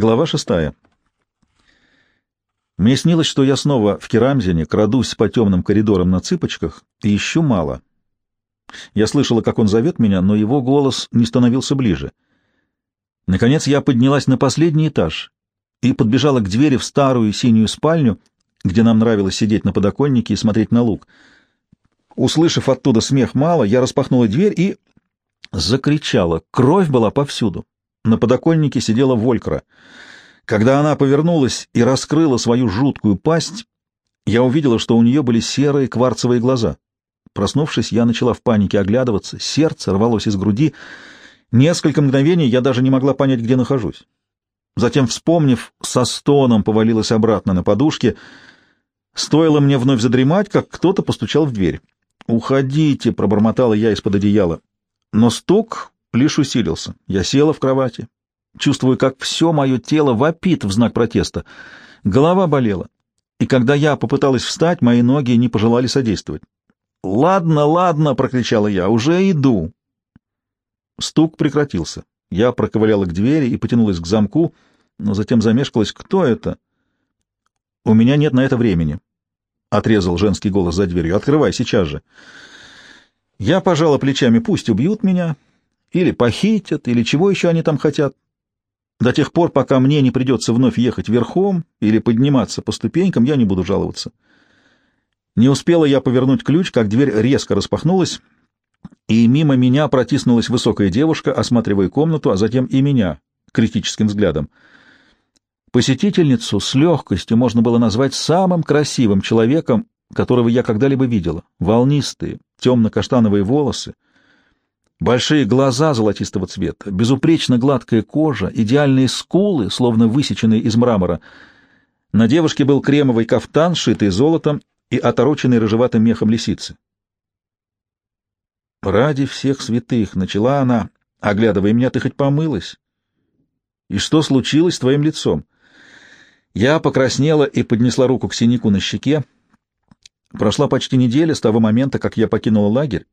Глава шестая. Мне снилось, что я снова в Керамзине, крадусь по темным коридорам на цыпочках и ищу мало. Я слышала, как он зовет меня, но его голос не становился ближе. Наконец я поднялась на последний этаж и подбежала к двери в старую синюю спальню, где нам нравилось сидеть на подоконнике и смотреть на луг. Услышав оттуда смех мало, я распахнула дверь и закричала. Кровь была повсюду. На подоконнике сидела Волькра. Когда она повернулась и раскрыла свою жуткую пасть, я увидела, что у нее были серые кварцевые глаза. Проснувшись, я начала в панике оглядываться, сердце рвалось из груди. Несколько мгновений я даже не могла понять, где нахожусь. Затем, вспомнив, со стоном повалилась обратно на подушке. Стоило мне вновь задремать, как кто-то постучал в дверь. «Уходите!» — пробормотала я из-под одеяла. Но стук лишь усилился. Я села в кровати, чувствуя, как все мое тело вопит в знак протеста. Голова болела, и когда я попыталась встать, мои ноги не пожелали содействовать. «Ладно, ладно!» — прокричала я. «Уже иду!» Стук прекратился. Я проковыляла к двери и потянулась к замку, но затем замешкалась. «Кто это?» «У меня нет на это времени», — отрезал женский голос за дверью. «Открывай сейчас же». Я пожала плечами. «Пусть убьют меня, или похитят, или чего еще они там хотят. До тех пор, пока мне не придется вновь ехать верхом или подниматься по ступенькам, я не буду жаловаться». Не успела я повернуть ключ, как дверь резко распахнулась, и мимо меня протиснулась высокая девушка, осматривая комнату, а затем и меня критическим взглядом. Посетительницу с легкостью можно было назвать самым красивым человеком, которого я когда-либо видела. Волнистые, темно-каштановые волосы, большие глаза золотистого цвета, безупречно гладкая кожа, идеальные скулы, словно высеченные из мрамора. На девушке был кремовый кафтан, шитый золотом и отороченный рыжеватым мехом лисицы. «Ради всех святых!» — начала она, оглядывая меня, — «ты хоть помылась?» «И что случилось с твоим лицом?» Я покраснела и поднесла руку к синяку на щеке. Прошла почти неделя с того момента, как я покинула лагерь,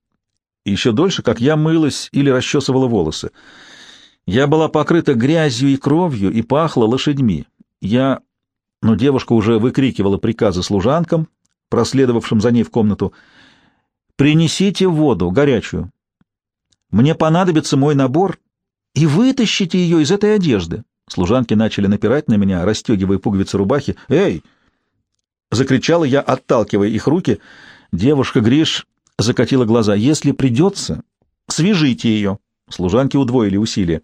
еще дольше, как я мылась или расчесывала волосы. Я была покрыта грязью и кровью и пахла лошадьми. Я... Но девушка уже выкрикивала приказы служанкам, проследовавшим за ней в комнату. «Принесите воду, горячую. Мне понадобится мой набор, и вытащите ее из этой одежды». Служанки начали напирать на меня, расстегивая пуговицы рубахи. «Эй!» — закричала я, отталкивая их руки. Девушка Гриш закатила глаза. «Если придется, свяжите ее». Служанки удвоили усилия.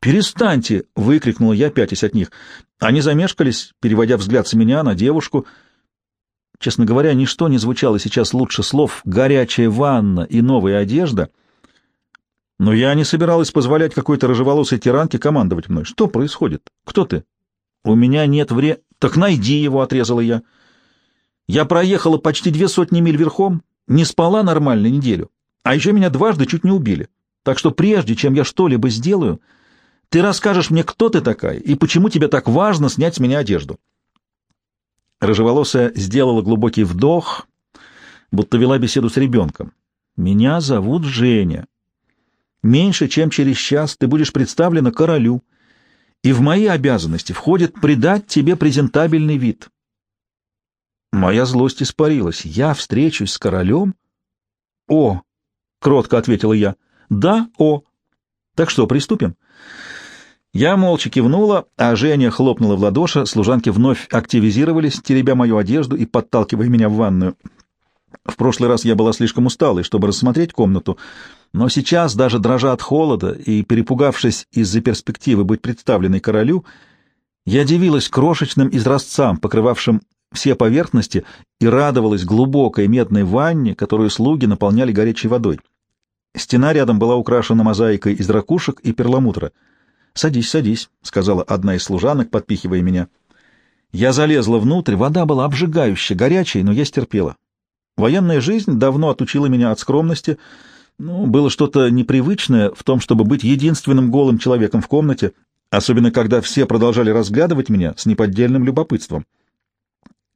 «Перестаньте!» — выкрикнула я, пятясь от них. Они замешкались, переводя взгляд с меня на девушку — Честно говоря, ничто не звучало сейчас лучше слов «горячая ванна» и «новая одежда», но я не собиралась позволять какой-то рыжеволосой тиранке командовать мной. Что происходит? Кто ты? У меня нет вре... Так найди его, — отрезала я. Я проехала почти две сотни миль верхом, не спала нормально неделю, а еще меня дважды чуть не убили. Так что прежде, чем я что-либо сделаю, ты расскажешь мне, кто ты такая и почему тебе так важно снять с меня одежду. Рыжеволосая сделала глубокий вдох, будто вела беседу с ребенком. «Меня зовут Женя. Меньше чем через час ты будешь представлена королю, и в мои обязанности входит придать тебе презентабельный вид». Моя злость испарилась. «Я встречусь с королем?» «О!» — кротко ответила я. «Да, о! Так что, приступим?» Я молча кивнула, а Женя хлопнула в ладоши, служанки вновь активизировались, теребя мою одежду и подталкивая меня в ванную. В прошлый раз я была слишком усталой, чтобы рассмотреть комнату, но сейчас, даже дрожа от холода и перепугавшись из-за перспективы быть представленной королю, я дивилась крошечным изразцам, покрывавшим все поверхности, и радовалась глубокой медной ванне, которую слуги наполняли горячей водой. Стена рядом была украшена мозаикой из ракушек и перламутра — «Садись, садись», — сказала одна из служанок, подпихивая меня. Я залезла внутрь, вода была обжигающая, горячей, но я стерпела. Военная жизнь давно отучила меня от скромности, ну, было что-то непривычное в том, чтобы быть единственным голым человеком в комнате, особенно когда все продолжали разглядывать меня с неподдельным любопытством.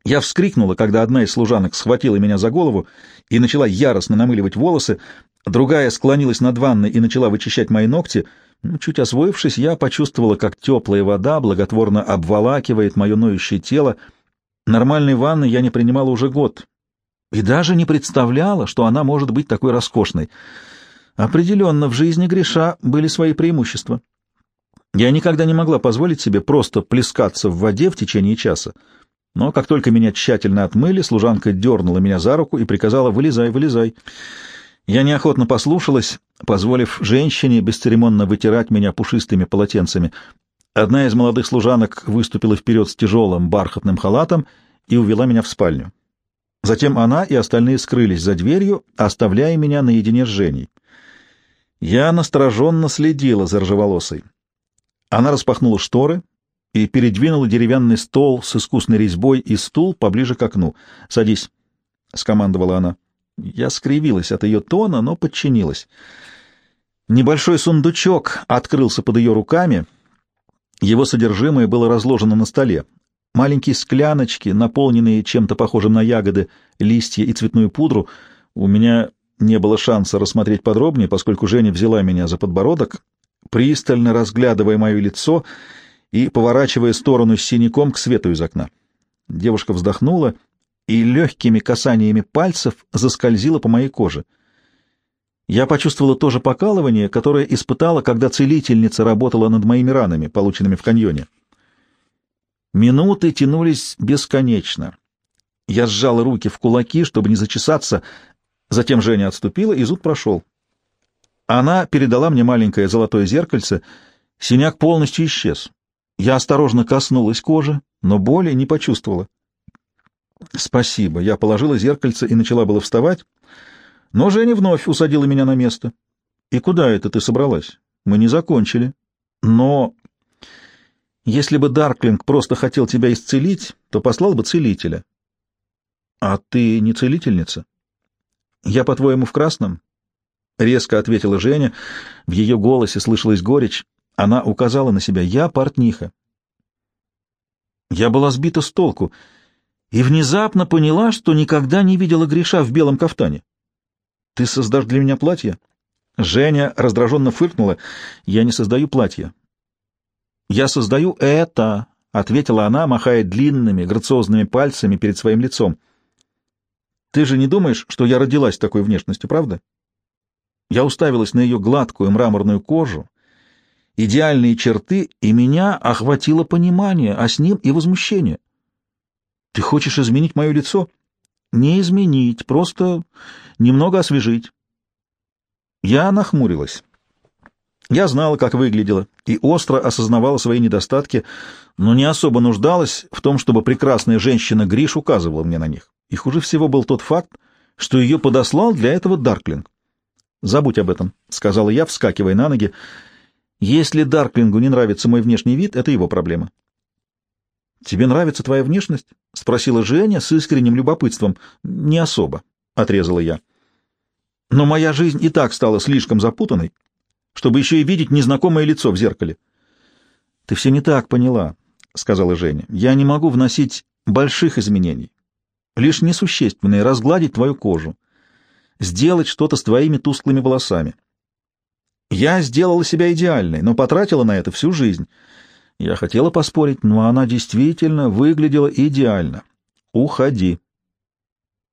Я вскрикнула, когда одна из служанок схватила меня за голову и начала яростно намыливать волосы, другая склонилась над ванной и начала вычищать мои ногти — Ну, чуть освоившись, я почувствовала, как теплая вода благотворно обволакивает мое ноющее тело. Нормальной ванны я не принимала уже год. И даже не представляла, что она может быть такой роскошной. Определенно, в жизни Гриша были свои преимущества. Я никогда не могла позволить себе просто плескаться в воде в течение часа. Но как только меня тщательно отмыли, служанка дернула меня за руку и приказала «вылезай, вылезай». Я неохотно послушалась, позволив женщине бесцеремонно вытирать меня пушистыми полотенцами. Одна из молодых служанок выступила вперед с тяжелым бархатным халатом и увела меня в спальню. Затем она и остальные скрылись за дверью, оставляя меня наедине с Женей. Я настороженно следила за ржеволосой. Она распахнула шторы и передвинула деревянный стол с искусной резьбой и стул поближе к окну. «Садись», — скомандовала она. Я скривилась от ее тона, но подчинилась. Небольшой сундучок открылся под ее руками. Его содержимое было разложено на столе. Маленькие скляночки, наполненные чем-то похожим на ягоды, листья и цветную пудру. У меня не было шанса рассмотреть подробнее, поскольку Женя взяла меня за подбородок, пристально разглядывая мое лицо и поворачивая сторону с синяком к свету из окна. Девушка вздохнула — и легкими касаниями пальцев заскользила по моей коже. Я почувствовала то же покалывание, которое испытала, когда целительница работала над моими ранами, полученными в каньоне. Минуты тянулись бесконечно. Я сжала руки в кулаки, чтобы не зачесаться, затем Женя отступила, и зуд прошел. Она передала мне маленькое золотое зеркальце, синяк полностью исчез. Я осторожно коснулась кожи, но боли не почувствовала. Спасибо. Я положила зеркальце и начала было вставать, но Женя вновь усадила меня на место. И куда это ты собралась? Мы не закончили. Но если бы Дарклинг просто хотел тебя исцелить, то послал бы целителя. А ты не целительница? Я, по-твоему, в красном? Резко ответила Женя. В ее голосе слышалась горечь. Она указала на себя. Я портниха. Я была сбита с толку — и внезапно поняла, что никогда не видела Гриша в белом кафтане. «Ты создашь для меня платье?» Женя раздраженно фыркнула. «Я не создаю платье». «Я создаю это», — ответила она, махая длинными, грациозными пальцами перед своим лицом. «Ты же не думаешь, что я родилась такой внешностью, правда?» Я уставилась на ее гладкую мраморную кожу, идеальные черты, и меня охватило понимание, а с ним и возмущение. Ты хочешь изменить мое лицо? Не изменить, просто немного освежить. Я нахмурилась. Я знала, как выглядела, и остро осознавала свои недостатки, но не особо нуждалась в том, чтобы прекрасная женщина Гриш указывала мне на них. И хуже всего был тот факт, что ее подослал для этого Дарклинг. «Забудь об этом», — сказала я, вскакивая на ноги. «Если Дарклингу не нравится мой внешний вид, это его проблема. «Тебе нравится твоя внешность?» — спросила Женя с искренним любопытством. «Не особо», — отрезала я. «Но моя жизнь и так стала слишком запутанной, чтобы еще и видеть незнакомое лицо в зеркале». «Ты все не так поняла», — сказала Женя. «Я не могу вносить больших изменений, лишь несущественные, разгладить твою кожу, сделать что-то с твоими тусклыми волосами. Я сделала себя идеальной, но потратила на это всю жизнь». Я хотела поспорить, но она действительно выглядела идеально. Уходи.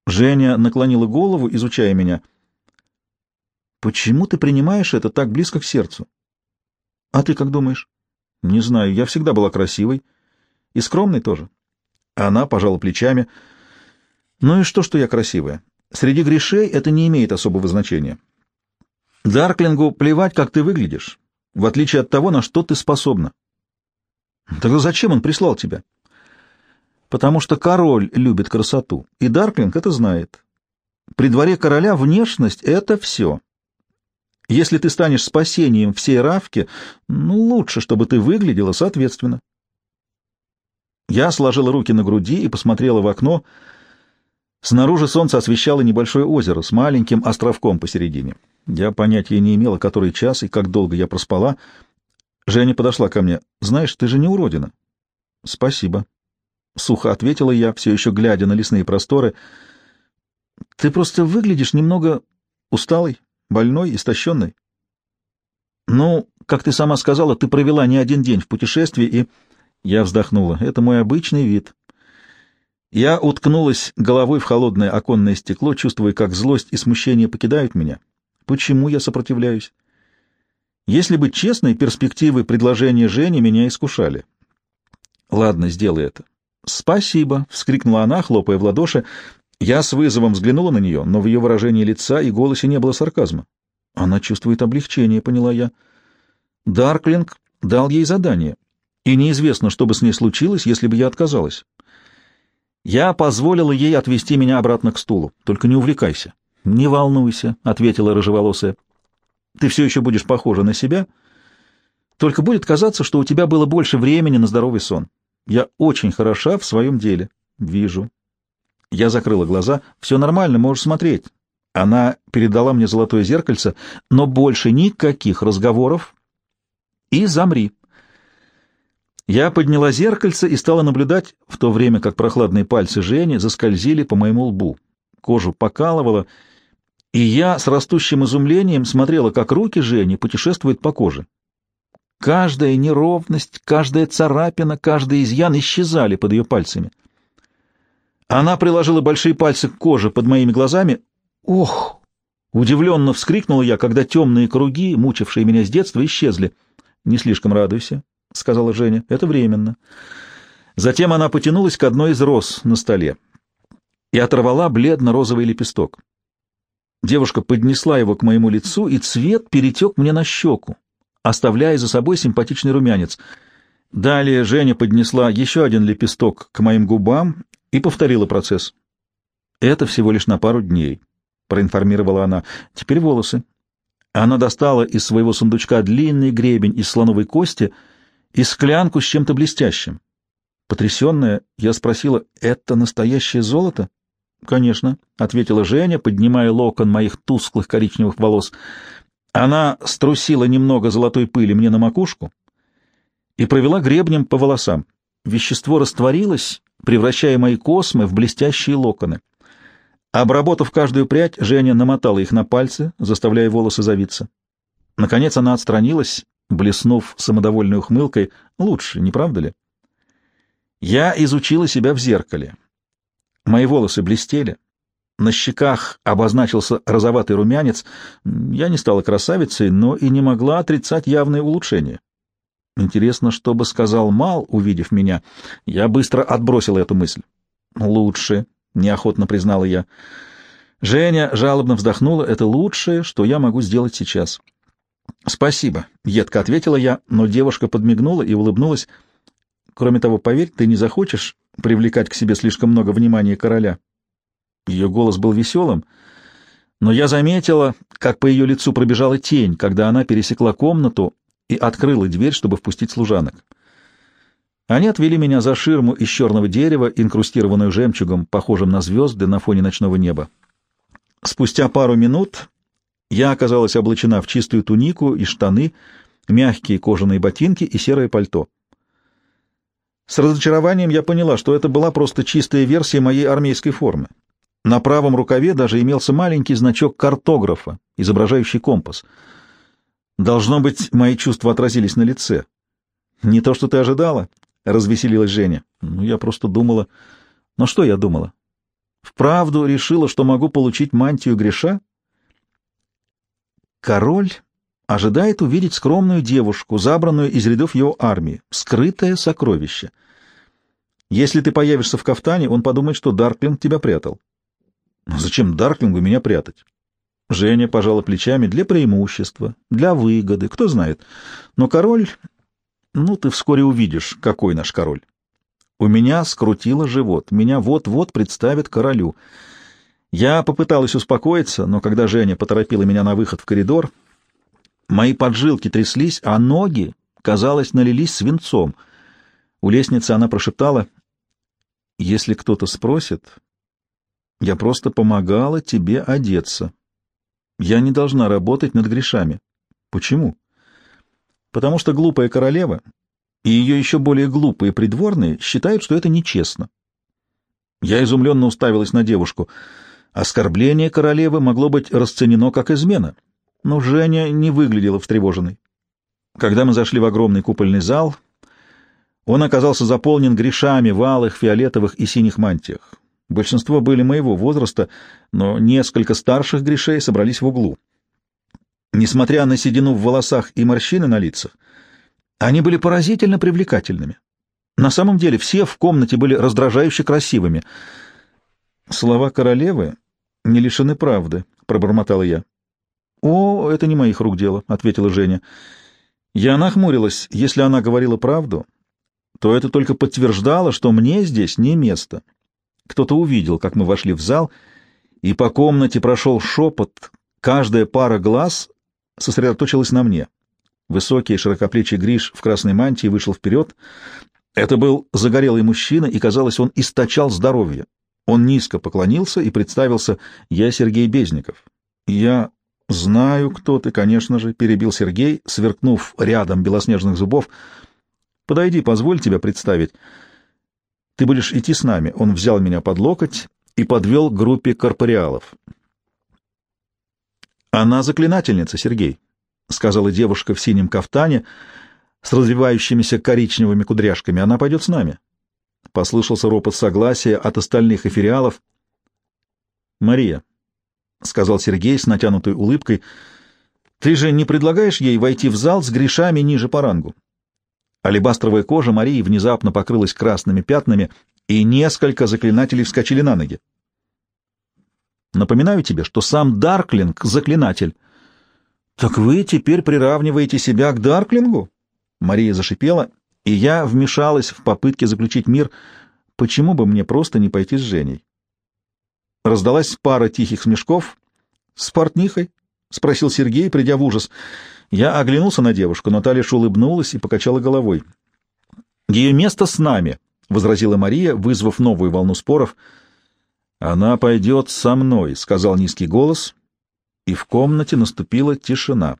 Женя наклонила голову, изучая меня. Почему ты принимаешь это так близко к сердцу? А ты как думаешь? Не знаю, я всегда была красивой. И скромной тоже. Она пожала плечами. Ну и что, что я красивая? Среди грешей это не имеет особого значения. Дарклингу плевать, как ты выглядишь, в отличие от того, на что ты способна. Тогда зачем он прислал тебя? Потому что король любит красоту, и Дарклинг это знает. При дворе короля внешность — это все. Если ты станешь спасением всей Равки, ну, лучше, чтобы ты выглядела соответственно. Я сложила руки на груди и посмотрела в окно. Снаружи солнце освещало небольшое озеро с маленьким островком посередине. Я понятия не имела, который час и как долго я проспала — Женя подошла ко мне. «Знаешь, ты же не уродина». «Спасибо», — сухо ответила я, все еще глядя на лесные просторы. «Ты просто выглядишь немного усталой, больной, истощенной». «Ну, как ты сама сказала, ты провела не один день в путешествии и...» Я вздохнула. «Это мой обычный вид». Я уткнулась головой в холодное оконное стекло, чувствуя, как злость и смущение покидают меня. Почему я сопротивляюсь? Если быть честной, перспективы предложения Жени меня искушали. Ладно, сделай это. Спасибо, вскрикнула она, хлопая в ладоши. Я с вызовом взглянула на нее, но в ее выражении лица и голосе не было сарказма. Она чувствует облегчение, поняла я. Дарклинг дал ей задание, и неизвестно, что бы с ней случилось, если бы я отказалась. Я позволила ей отвести меня обратно к стулу. Только не увлекайся. — Не волнуйся, — ответила рыжеволосая. — Ты все еще будешь похожа на себя, только будет казаться, что у тебя было больше времени на здоровый сон. Я очень хороша в своем деле. — Вижу. Я закрыла глаза. — Все нормально, можешь смотреть. Она передала мне золотое зеркальце, но больше никаких разговоров. И замри. Я подняла зеркальце и стала наблюдать, в то время как прохладные пальцы Жени заскользили по моему лбу. Кожу покалывало, и я с растущим изумлением смотрела, как руки Жени путешествуют по коже. Каждая неровность, каждая царапина, каждый изъян исчезали под ее пальцами. Она приложила большие пальцы к коже под моими глазами. «Ох!» — удивленно вскрикнула я, когда темные круги, мучившие меня с детства, исчезли. «Не слишком радуйся», — сказала Женя. «Это временно». Затем она потянулась к одной из роз на столе и оторвала бледно-розовый лепесток. Девушка поднесла его к моему лицу, и цвет перетек мне на щеку, оставляя за собой симпатичный румянец. Далее Женя поднесла еще один лепесток к моим губам и повторила процесс. «Это всего лишь на пару дней», — проинформировала она. «Теперь волосы». Она достала из своего сундучка длинный гребень из слоновой кости и склянку с чем-то блестящим. Потрясенная, я спросила, «Это настоящее золото?» «Конечно», — ответила Женя, поднимая локон моих тусклых коричневых волос. Она струсила немного золотой пыли мне на макушку и провела гребнем по волосам. Вещество растворилось, превращая мои космы в блестящие локоны. Обработав каждую прядь, Женя намотала их на пальцы, заставляя волосы завиться. Наконец она отстранилась, блеснув самодовольной ухмылкой. Лучше, не правда ли? Я изучила себя в зеркале. Мои волосы блестели. На щеках обозначился розоватый румянец. Я не стала красавицей, но и не могла отрицать явное улучшение. Интересно, что бы сказал Мал, увидев меня. Я быстро отбросила эту мысль. Лучше, неохотно признала я. Женя жалобно вздохнула. Это лучшее, что я могу сделать сейчас. Спасибо, едко ответила я, но девушка подмигнула и улыбнулась. Кроме того, поверь, ты не захочешь привлекать к себе слишком много внимания короля. Ее голос был веселым, но я заметила, как по ее лицу пробежала тень, когда она пересекла комнату и открыла дверь, чтобы впустить служанок. Они отвели меня за ширму из черного дерева, инкрустированную жемчугом, похожим на звезды на фоне ночного неба. Спустя пару минут я оказалась облачена в чистую тунику и штаны, мягкие кожаные ботинки и серое пальто. С разочарованием я поняла, что это была просто чистая версия моей армейской формы. На правом рукаве даже имелся маленький значок картографа, изображающий компас. Должно быть, мои чувства отразились на лице. «Не то, что ты ожидала», — развеселилась Женя. «Ну, я просто думала...» «Но что я думала? Вправду решила, что могу получить мантию греша?» Король ожидает увидеть скромную девушку, забранную из рядов его армии, скрытое сокровище. Если ты появишься в кафтане, он подумает, что Дарклинг тебя прятал. Зачем Дарклингу меня прятать? Женя пожала плечами для преимущества, для выгоды, кто знает. Но король... Ну, ты вскоре увидишь, какой наш король. У меня скрутило живот, меня вот-вот представят королю. Я попыталась успокоиться, но когда Женя поторопила меня на выход в коридор, мои поджилки тряслись, а ноги, казалось, налились свинцом. У лестницы она прошептала, «Если кто-то спросит, я просто помогала тебе одеться. Я не должна работать над грешами. Почему? Потому что глупая королева и ее еще более глупые придворные считают, что это нечестно. Я изумленно уставилась на девушку. Оскорбление королевы могло быть расценено как измена, но Женя не выглядела встревоженной. Когда мы зашли в огромный купольный зал, он оказался заполнен грешами в алых, фиолетовых и синих мантиях. Большинство были моего возраста, но несколько старших грешей собрались в углу. Несмотря на седину в волосах и морщины на лицах, они были поразительно привлекательными. На самом деле все в комнате были раздражающе красивыми. Слова королевы не лишены правды, — пробормотала я. — О, это не моих рук дело, — ответила Женя. Я нахмурилась. Если она говорила правду, то это только подтверждало, что мне здесь не место. Кто-то увидел, как мы вошли в зал, и по комнате прошел шепот. Каждая пара глаз сосредоточилась на мне. Высокий широкоплечий Гриш в красной мантии вышел вперед. Это был загорелый мужчина, и, казалось, он источал здоровье. Он низко поклонился и представился «Я Сергей Безников». «Я знаю, кто ты, конечно же», — перебил Сергей, сверкнув рядом белоснежных зубов. «Подойди, позволь тебя представить. Ты будешь идти с нами». Он взял меня под локоть и подвел к группе корпориалов. «Она заклинательница, Сергей», — сказала девушка в синем кафтане с развивающимися коричневыми кудряшками. «Она пойдет с нами». Послышался ропот согласия от остальных эфириалов. «Мария», — сказал Сергей с натянутой улыбкой, — «ты же не предлагаешь ей войти в зал с грешами ниже по рангу?» Алебастровая кожа Марии внезапно покрылась красными пятнами, и несколько заклинателей вскочили на ноги. «Напоминаю тебе, что сам Дарклинг — заклинатель». «Так вы теперь приравниваете себя к Дарклингу?» Мария зашипела, и я вмешалась в попытке заключить мир. Почему бы мне просто не пойти с Женей? Раздалась пара тихих смешков. «С портнихой?» — спросил Сергей, придя в ужас. Я оглянулся на девушку, но та лишь улыбнулась и покачала головой. «Ее место с нами», — возразила Мария, вызвав новую волну споров. «Она пойдет со мной», — сказал низкий голос, и в комнате наступила тишина.